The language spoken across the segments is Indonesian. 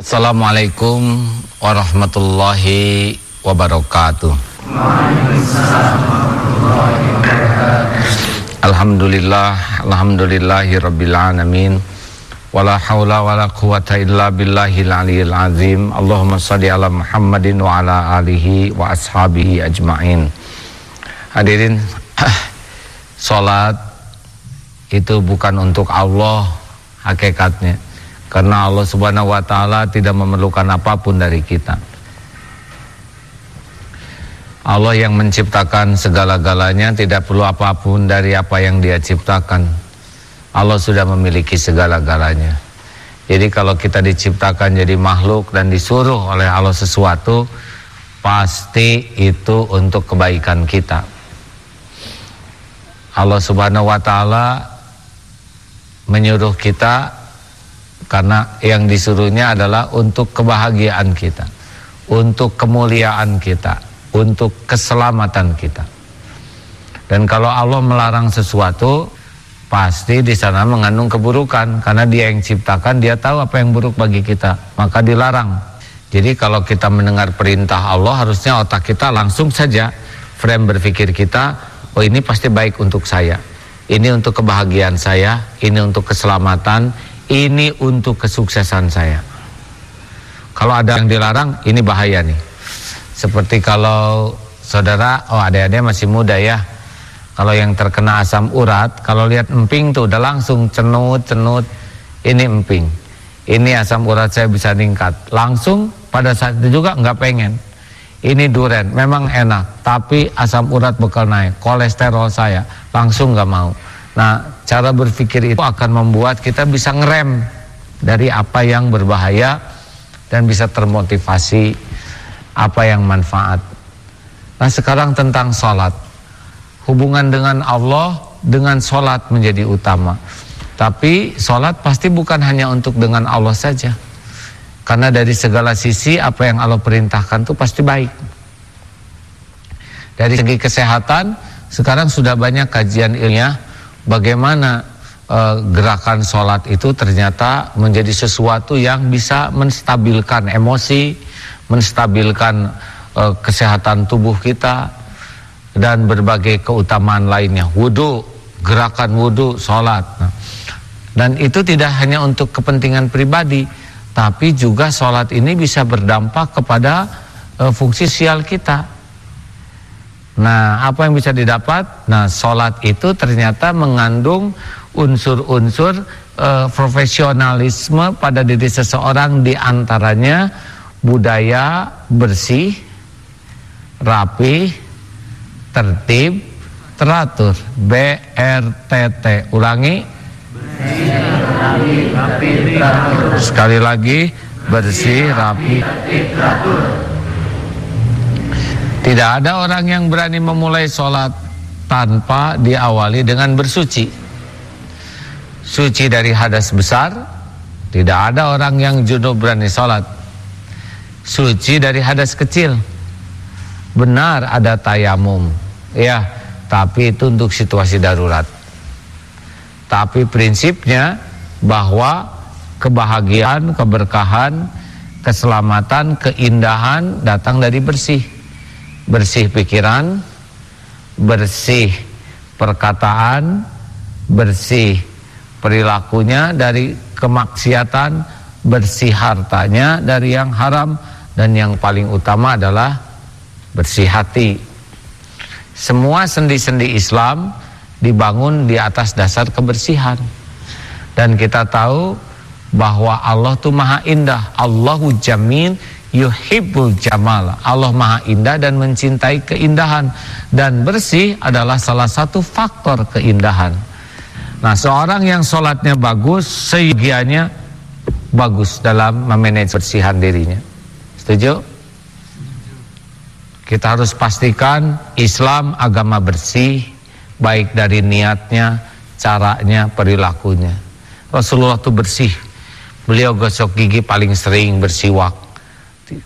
Assalamualaikum warahmatullahi wabarakatuh. Alhamdulillah, alhamdulillahi rabbil alamin. Wala haula wala quwata illa billahil aliyil azim. Allahumma salli ala Muhammadin wa ala alihi wa ashabihi ajmain. Hadirin, salat itu bukan untuk Allah hakikatnya. Karena Allah Subhanahu wa taala tidak memerlukan apa pun dari kita. Allah yang menciptakan segala-galanya tidak perlu apa pun dari apa yang dia ciptakan. Allah sudah memiliki segala-galanya. Jadi kalau kita diciptakan jadi makhluk dan disuruh oleh Allah sesuatu, pasti itu untuk kebaikan kita. Allah Subhanahu wa taala menyuruh kita karena yang disuruhnya adalah untuk kebahagiaan kita, untuk kemuliaan kita, untuk keselamatan kita. Dan kalau Allah melarang sesuatu, pasti di sana mengandung keburukan karena Dia yang ciptakan, Dia tahu apa yang buruk bagi kita, maka dilarang. Jadi kalau kita mendengar perintah Allah, harusnya otak kita langsung saja frame berpikir kita, oh ini pasti baik untuk saya. Ini untuk kebahagiaan saya, ini untuk keselamatan, ini untuk kesuksesan saya. Kalau ada yang dilarang, ini bahaya nih. Seperti kalau saudara, oh adik-adik masih muda ya. Kalau yang terkena asam urat, kalau lihat emping tuh udah langsung cenut-cenut, ini emping. Ini asam urat saya bisa meningkat. Langsung pada saat itu juga nggak pengen. Ini duren, memang enak, tapi asam urat bakal naik, kolesterol saya langsung nggak mau. Nah, cara berpikir itu akan membuat kita bisa ngerem dari apa yang berbahaya dan bisa termotivasi apa yang manfaat. Nah, sekarang tentang sholat. Hubungan dengan Allah dengan sholat menjadi utama. Tapi sholat pasti bukan hanya untuk dengan Allah saja. Karena dari segala sisi apa yang Allah perintahkan itu pasti baik. Dari segi kesehatan, sekarang sudah banyak kajian ilmiah bagaimana uh, gerakan sholat itu ternyata menjadi sesuatu yang bisa menstabilkan emosi, menstabilkan uh, kesehatan tubuh kita dan berbagai keutamaan lainnya. Wudhu, gerakan wudhu, sholat. Nah, dan itu tidak hanya untuk kepentingan pribadi, tapi juga sholat ini bisa berdampak kepada uh, fungsi sosial kita. Nah, apa yang bisa didapat? Nah, sholat itu ternyata mengandung unsur-unsur uh, profesionalisme pada diri seseorang di antaranya budaya bersih, rapi, tertib, teratur. BRTT. Ulangi. Sekali lagi, bersih, rapi, teratur. Tidak ada orang yang berani memulai sholat tanpa diawali dengan bersuci. Suci dari hadas besar, tidak ada orang yang junub berani sholat. Suci dari hadas kecil. Benar ada tayamum, ya, tapi itu untuk situasi darurat. Tapi prinsipnya bahwa kebahagiaan, keberkahan, keselamatan, keindahan datang dari bersih bersih pikiran, bersih perkataan, bersih perilakunya dari kemaksiatan, bersih hartanya dari yang haram dan yang paling utama adalah bersih hati. Semua sendi-sendi Islam dibangun di atas dasar kebersihan. Dan kita tahu bahwa Allah itu maha indah. Allahu jamin yuhibbul jamal. Allah Maha Indah dan mencintai keindahan dan bersih adalah salah satu faktor keindahan. Nah, seorang yang sholatnya bagus, seyogianya bagus dalam memanage bersihan dirinya. Setuju? Kita harus pastikan Islam agama bersih, baik dari niatnya, caranya, perilakunya. Rasulullah itu bersih. Beliau gosok gigi paling sering bersiwak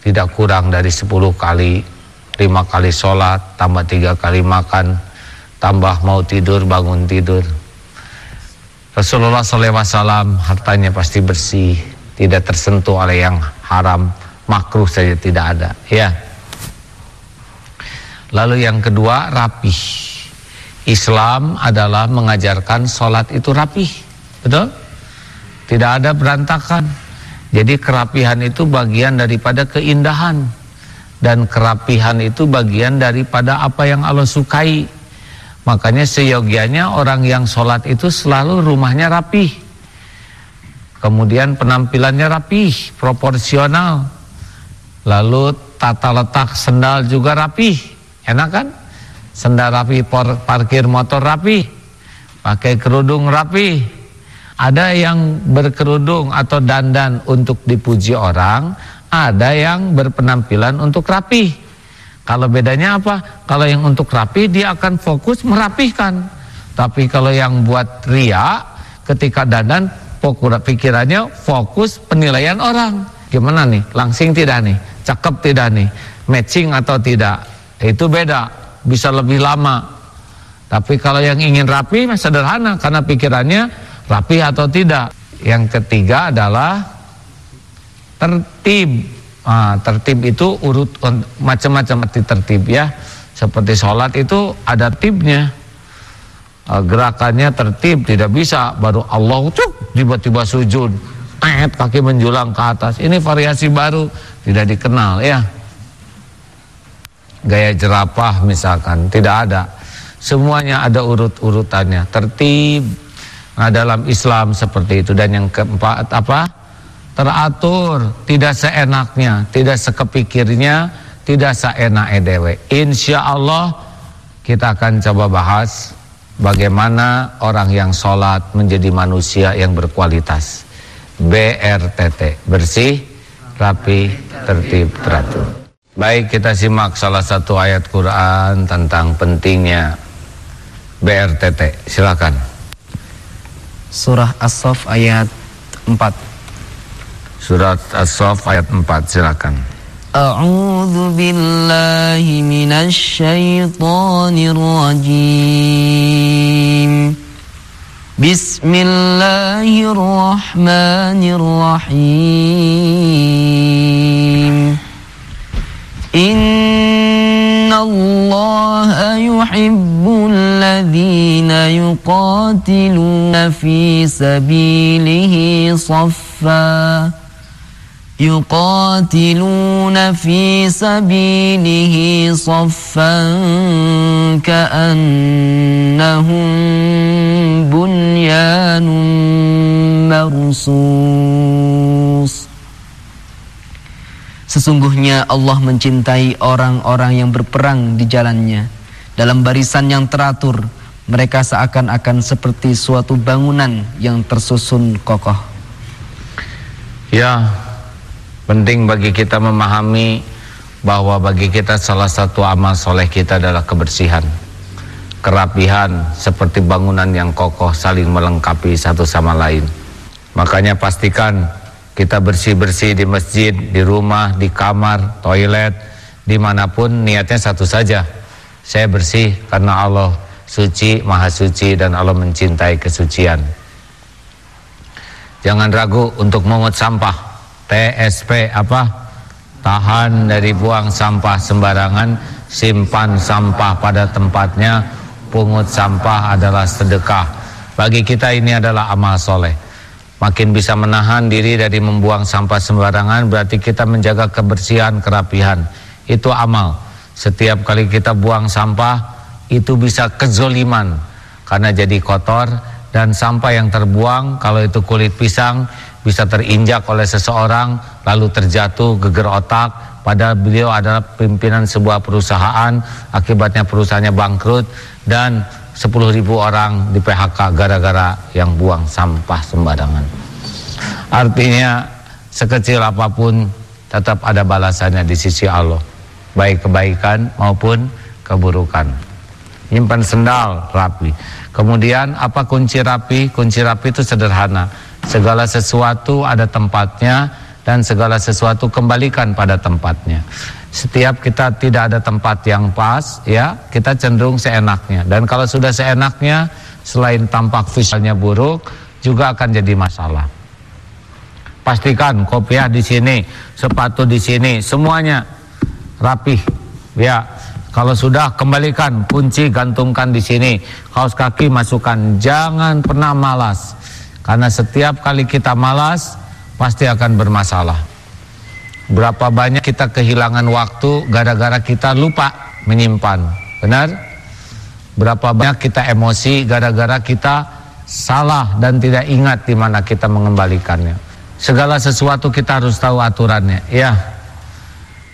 tidak kurang dari 10 kali lima kali sholat tambah tiga kali makan tambah mau tidur bangun tidur Rasulullah SAW hartanya pasti bersih tidak tersentuh oleh yang haram, makruh saja tidak ada, ya. Lalu yang kedua rapih. Islam adalah mengajarkan sholat itu rapih, betul? Tidak ada berantakan. Jadi kerapihan itu bagian daripada keindahan dan kerapihan itu bagian daripada apa yang Allah sukai. Makanya seyogianya orang yang sholat itu selalu rumahnya rapih. Kemudian penampilannya rapih, proporsional. Lalu tata letak sendal juga rapih. Enak kan? Sendal rapi, parkir motor rapi. Pakai kerudung rapi. Ada yang berkerudung atau dandan untuk dipuji orang, ada yang berpenampilan untuk rapi. Kalau bedanya apa? Kalau yang untuk rapi dia akan fokus merapihkan. Tapi kalau yang buat ria ketika dandan pikirannya fokus penilaian orang. Gimana nih? Langsing tidak nih? Cakep tidak nih? Matching atau tidak? Itu beda. Bisa lebih lama. Tapi kalau yang ingin rapi sederhana karena pikirannya rapi atau tidak. Yang ketiga adalah tertib. Nah, tertib itu urut macam-macam arti tertib ya. Seperti sholat itu ada tibnya ah, gerakannya tertib tidak bisa. Baru Allah tiba-tiba sujud. Ayat kaki menjulang ke atas. Ini variasi baru tidak dikenal ya. Gaya jerapah misalkan tidak ada. Semuanya ada urut-urutannya. Tertib nah dalam Islam seperti itu dan yang keempat apa teratur, tidak seenaknya, tidak sekepikirnya, tidak seenak edewe. Insya Allah kita akan coba bahas bagaimana orang yang sholat menjadi manusia yang berkualitas. BRTT, bersih, rapi, tertib, teratur. Baik kita simak salah satu ayat Quran tentang pentingnya BRTT. Silakan. Surah As-Saff ayat 4 Surat As-Saff ayat 4 silakan. A'udzu billahi minasy syaithanir rajim. Bismillahirrahmanirrahim. Inna إن الله يحب الذين يقاتلون في سبيله صفا يقاتلون في سبيله صفا كأنهم بنيان مرصود Sesungguhnya Allah mencintai orang-orang yang berperang di jalannya dalam barisan yang teratur. Mereka seakan-akan seperti suatu bangunan yang tersusun kokoh. Ya, Penting bagi kita memahami bahwa bagi kita salah satu amal soleh kita adalah kebersihan. Kerapihan seperti bangunan yang kokoh saling melengkapi satu sama lain. Makanya pastikan kita bersih-bersih di masjid, di rumah, di kamar, toilet, di mana pun niatnya satu saja. Saya bersih karena Allah suci, maha suci dan Allah mencintai kesucian. Jangan ragu untuk memungut sampah TSP apa? Tahan dari buang sampah sembarangan, simpan sampah pada tempatnya, pungut sampah adalah sedekah. Bagi kita ini adalah amal soleh. Makin bisa menahan diri dari membuang sampah sembarangan berarti kita menjaga kebersihan, kerapihan. Itu amal. Setiap kali kita buang sampah itu bisa kezoliman karena jadi kotor dan sampah yang terbuang kalau itu kulit pisang bisa terinjak oleh seseorang lalu terjatuh geger otak pada beliau adalah pimpinan sebuah perusahaan akibatnya perusahaannya bangkrut dan 10.000 orang di PHK gara-gara yang buang sampah sembarangan. Artinya sekecil apa pun tetap ada balasannya di sisi Allah. Baik kebaikan maupun keburukan. Nyimpan sendal rapi. Kemudian apa kunci rapi? Kunci rapi itu sederhana. Segala sesuatu ada tempatnya dan segala sesuatu kembalikan pada tempatnya. Setiap kita tidak ada tempat yang pas, ya kita cenderung seenaknya. Dan kalau sudah seenaknya, selain tampak visualnya buruk, juga akan jadi masalah. Pastikan kopiah di sini, sepatu di sini, semuanya rapih. Ya, kalau sudah kembalikan kunci gantungkan di sini, kaos kaki masukkan. Jangan pernah malas. Karena setiap kali kita malas pasti akan bermasalah. Berapa banyak kita kehilangan waktu gara-gara kita lupa menyimpan. Benar? Berapa banyak kita emosi gara-gara kita salah dan tidak ingat di mana kita mengembalikannya. Segala sesuatu kita harus tahu aturannya. Ya.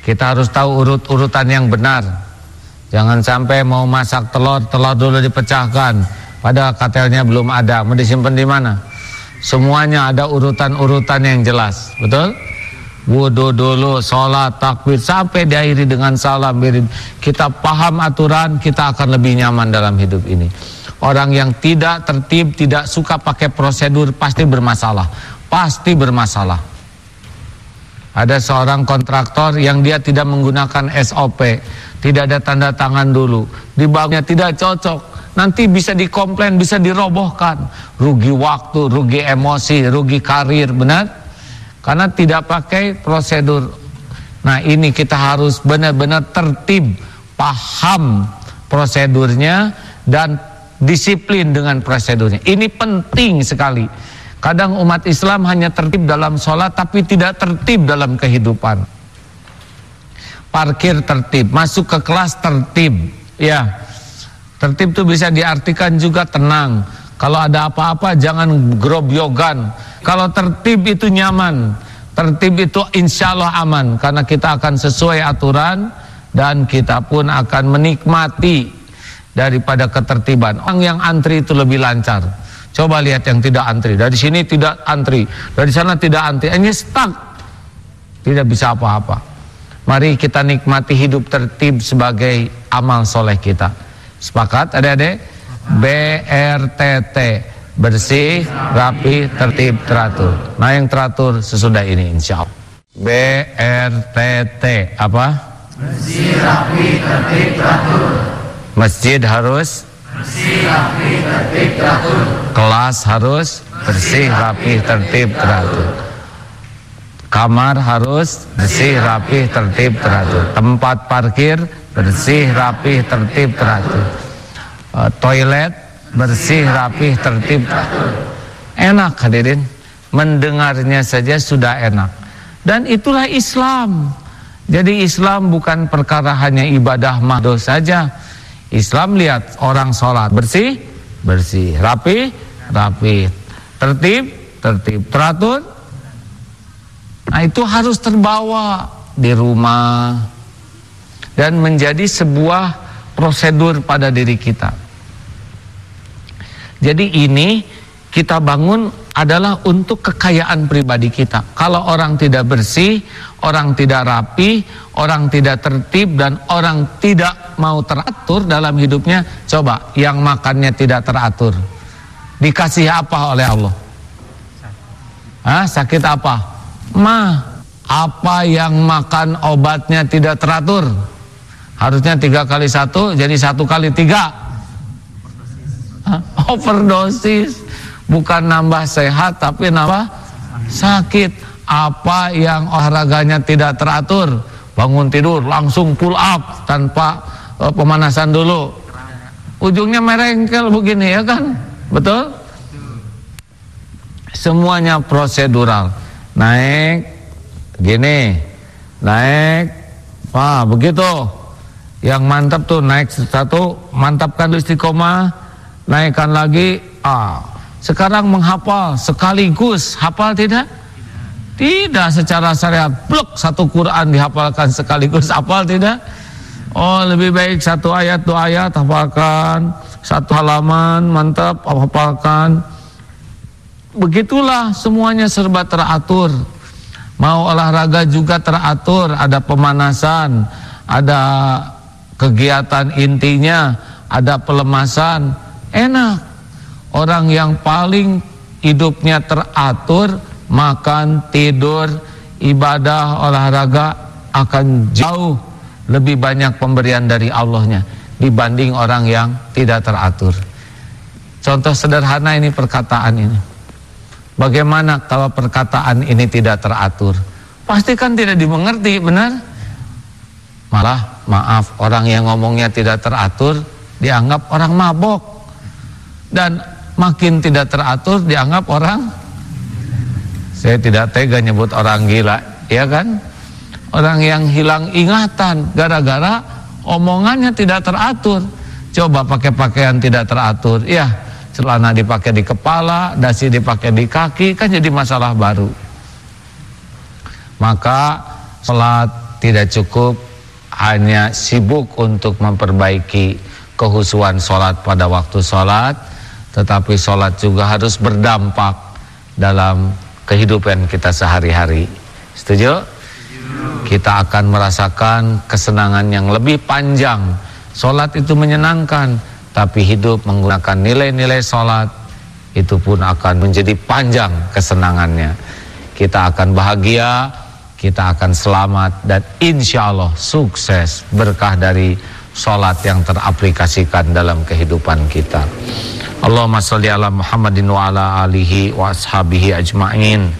Kita harus tahu urut-urutan yang benar. Jangan sampai mau masak telur, telur dulu dipecahkan. Padahal katelnya belum ada. Mau disimpan di mana? Semuanya ada urutan-urutan yang jelas. Betul? Wudhu dulu, sholat, takbir Sampai diakhiri dengan salam Kita paham aturan Kita akan lebih nyaman dalam hidup ini. Orang yang tidak tertib Tidak suka pakai prosedur Pasti bermasalah. Pasti bermasalah. Ada seorang kontraktor Yang dia tidak menggunakan SOP tidak ada tanda tangan dulu, dibangunnya tidak cocok, nanti bisa dikomplain, bisa dirobohkan, rugi waktu, rugi emosi, rugi karir, benar? Karena tidak pakai prosedur. Nah ini kita harus benar-benar tertib, paham prosedurnya dan disiplin dengan prosedurnya. Ini penting sekali. Kadang umat Islam hanya tertib dalam sholat tapi tidak tertib dalam kehidupan parkir tertib, masuk ke kelas tertib. Ya. Tertib itu bisa diartikan juga tenang. Kalau ada apa-apa jangan grobyogan. Kalau tertib itu nyaman. Tertib itu insya Allah aman karena kita akan sesuai aturan dan kita pun akan menikmati daripada ketertiban. Orang yang antri itu lebih lancar. Coba lihat yang tidak antri. Dari sini tidak antri, dari sana tidak antri. Ini stuck. Tidak bisa apa-apa. Mari kita nikmati hidup tertib sebagai amal soleh kita. Sepakat adik-adik? BRTT bersih, rapi, tertib, teratur. Nah yang teratur sesudah ini insya Allah. BRTT apa? Bersih, rapi, tertib, teratur. Masjid harus bersih, rapi, tertib, teratur. Kelas harus bersih, rapi, tertib, teratur. Kamar harus bersih, rapih, tertib, teratur. Tempat parkir bersih, rapih, tertib, teratur. Uh, toilet bersih, rapih, tertib, teratur. Enak hadirin, mendengarnya saja sudah enak. Dan itulah Islam. Jadi Islam bukan perkara hanya ibadah mahdoh saja. Islam lihat orang sholat bersih, bersih, rapi, rapi, tertib, tertib, teratur, Nah itu harus terbawa di rumah dan menjadi sebuah prosedur pada diri kita. Jadi ini kita bangun adalah untuk kekayaan pribadi kita. Kalau orang tidak bersih, orang tidak rapi, orang tidak tertib dan orang tidak mau teratur dalam hidupnya, coba yang makannya tidak teratur. Dikasih apa oleh Allah? Hah, sakit apa? Ma, apa yang makan obatnya tidak teratur? Harusnya tiga kali satu, jadi satu kali tiga. Overdosis, bukan nambah sehat tapi nambah sakit. Apa yang olahraganya tidak teratur? Bangun tidur langsung pull up tanpa uh, pemanasan dulu. Ujungnya merengkel begini ya kan? Betul? Semuanya prosedural naik. Gini. Naik. Wah begitu. Yang mantap tuh naik satu mantapkan istiqomah naikkan lagi. Ah. Sekarang menghafal sekaligus. Hafal tidak? Tidak secara syariat. Blok satu Quran dihafalkan sekaligus. Hafal tidak? Oh lebih baik satu ayat dua ayat hafalkan. Satu halaman mantap hafalkan begitulah semuanya serba teratur. Mau olahraga juga teratur, ada pemanasan, ada kegiatan intinya, ada pelemasan. Enak. Orang yang paling hidupnya teratur, makan, tidur, ibadah, olahraga akan jauh lebih banyak pemberian dari Allahnya dibanding orang yang tidak teratur. Contoh sederhana ini perkataan ini. Bagaimana kalau perkataan ini tidak teratur? Pasti kan tidak dimengerti, benar? Malah maaf, orang yang ngomongnya tidak teratur dianggap orang mabok. Dan makin tidak teratur dianggap orang saya tidak tega nyebut orang gila, ya kan? Orang yang hilang ingatan gara-gara omongannya tidak teratur. Coba pakai pakaian tidak teratur, ya celana dipakai di kepala, dasi dipakai di kaki, kan jadi masalah baru. Maka sholat tidak cukup hanya sibuk untuk memperbaiki kehusuan sholat pada waktu sholat, tetapi sholat juga harus berdampak dalam kehidupan kita sehari-hari. Setuju? Kita akan merasakan kesenangan yang lebih panjang. Sholat itu menyenangkan, tapi hidup menggunakan nilai-nilai sholat itu pun akan menjadi panjang kesenangannya. Kita akan bahagia kita akan selamat dan insya Allah sukses berkah dari sholat yang teraplikasikan dalam kehidupan kita. Allahumma salli ala Muhammadin wa ala alihi wa ashabihi ajma'in.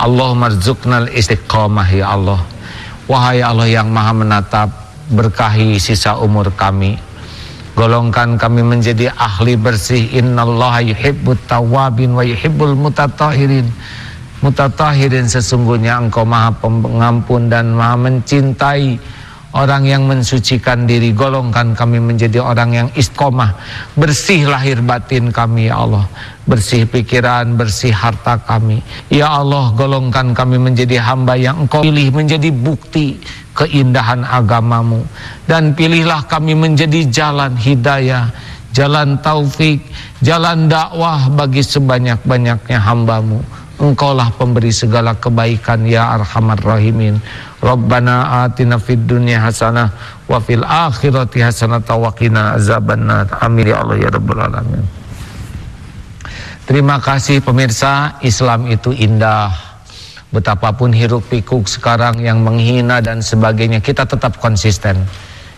Allahumma rizuknal istiqamah ya Allah. Wahai Allah yang maha menatap berkahi sisa umur kami Golongkan kami menjadi ahli bersih. Innallaha yuhibbut tawabin wa yuhibbul mutatahirin. Mutatahirin sesungguhnya engkau maha pengampun dan maha mencintai orang yang mensucikan diri. Golongkan kami menjadi orang yang istiqomah. Bersih lahir batin kami ya Allah. Bersih pikiran, bersih harta kami. Ya Allah golongkan kami menjadi hamba yang engkau pilih menjadi bukti keindahan agamamu dan pilihlah kami menjadi jalan hidayah jalan taufik jalan dakwah bagi sebanyak-banyaknya hambamu engkaulah pemberi segala kebaikan ya arhamar rahimin Rabbana atina fid dunya hasanah wa fil akhirati hasanah wa qina azabannar. Amin ya Allah ya rabbal alamin. Terima kasih pemirsa Islam itu indah. Betapapun hiruk pikuk sekarang yang menghina dan sebagainya Kita tetap konsisten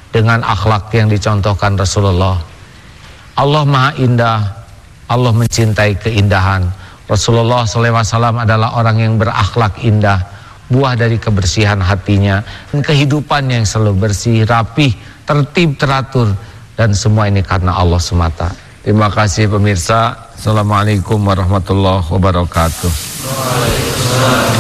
Dengan akhlak yang dicontohkan Rasulullah. Allah maha indah Allah mencintai keindahan. Rasulullah SAW adalah orang yang berakhlak indah Buah dari kebersihan hatinya Dan kehidupannya yang selalu bersih, rapih, tertib, teratur Dan semua ini karena Allah semata Terima kasih pemirsa Assalamualaikum warahmatullahi wabarakatuh. Waalaikumsalam.